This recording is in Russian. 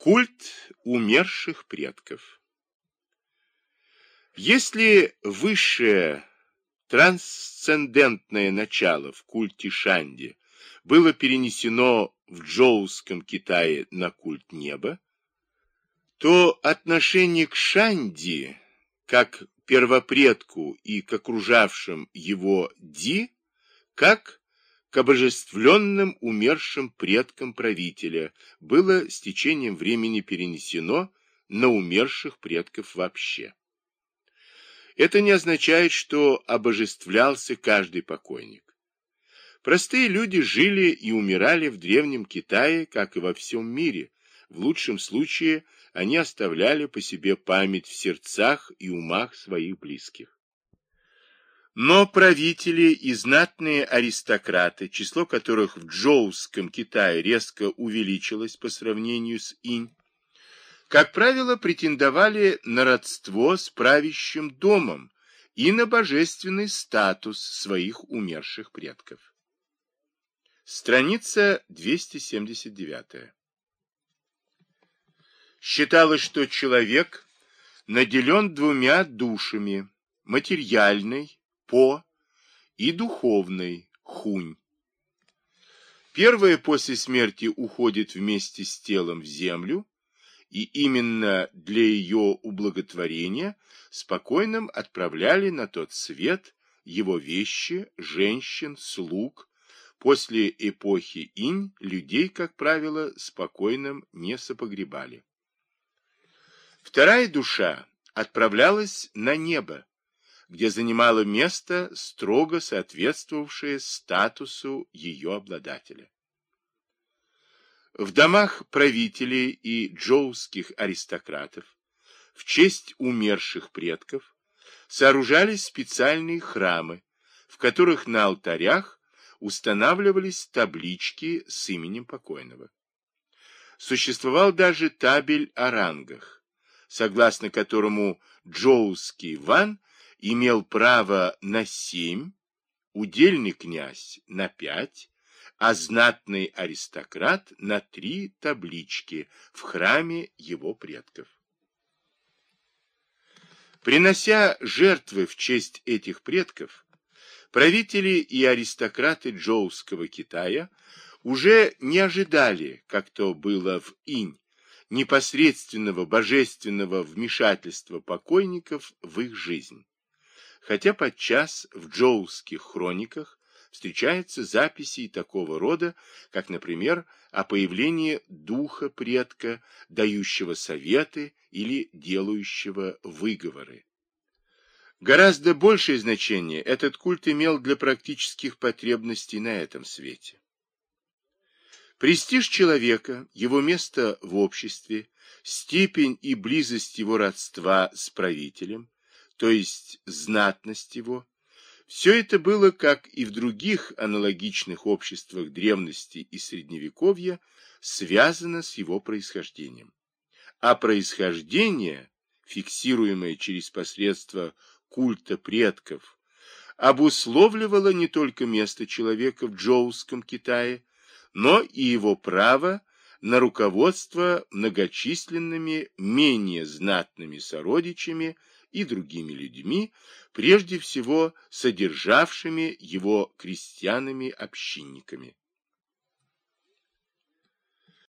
Культ умерших предков. Если высшее трансцендентное начало в культе Шанди было перенесено в джоуском Китае на культ неба, то отношение к Шанди, как первопредку и к окружавшим его Ди, как к обожествленным умершим предкам правителя было с течением времени перенесено на умерших предков вообще. Это не означает, что обожествлялся каждый покойник. Простые люди жили и умирали в Древнем Китае, как и во всем мире. В лучшем случае они оставляли по себе память в сердцах и умах своих близких. Но правители и знатные аристократы, число которых в Джоуском Китае резко увеличилось по сравнению с Инь, как правило, претендовали на родство с правящим домом и на божественный статус своих умерших предков. Страница 279. Считалось, что человек наделен двумя душами, материальной по и духовной хунь. Первая после смерти уходит вместе с телом в землю, и именно для ее ублаготворения спокойным отправляли на тот свет его вещи, женщин, слуг. После эпохи инь людей, как правило, спокойным не сопогребали. Вторая душа отправлялась на небо, где занимала место, строго соответствовавшее статусу ее обладателя. В домах правителей и джоуских аристократов в честь умерших предков сооружались специальные храмы, в которых на алтарях устанавливались таблички с именем покойного. Существовал даже табель о рангах, согласно которому джоуский ван имел право на семь, удельный князь на пять, а знатный аристократ на три таблички в храме его предков. Принося жертвы в честь этих предков, правители и аристократы Джоуского Китая уже не ожидали, как то было в Инь, непосредственного божественного вмешательства покойников в их жизнь хотя подчас в джоуских хрониках встречаются записи такого рода, как, например, о появлении духа предка, дающего советы или делающего выговоры. Гораздо большее значение этот культ имел для практических потребностей на этом свете. Престиж человека, его место в обществе, степень и близость его родства с правителем, то есть знатность его, все это было, как и в других аналогичных обществах древности и средневековья, связано с его происхождением. А происхождение, фиксируемое через посредство культа предков, обусловливало не только место человека в Джоуском Китае, но и его право на руководство многочисленными менее знатными сородичами и другими людьми, прежде всего содержавшими его крестьянами-общинниками.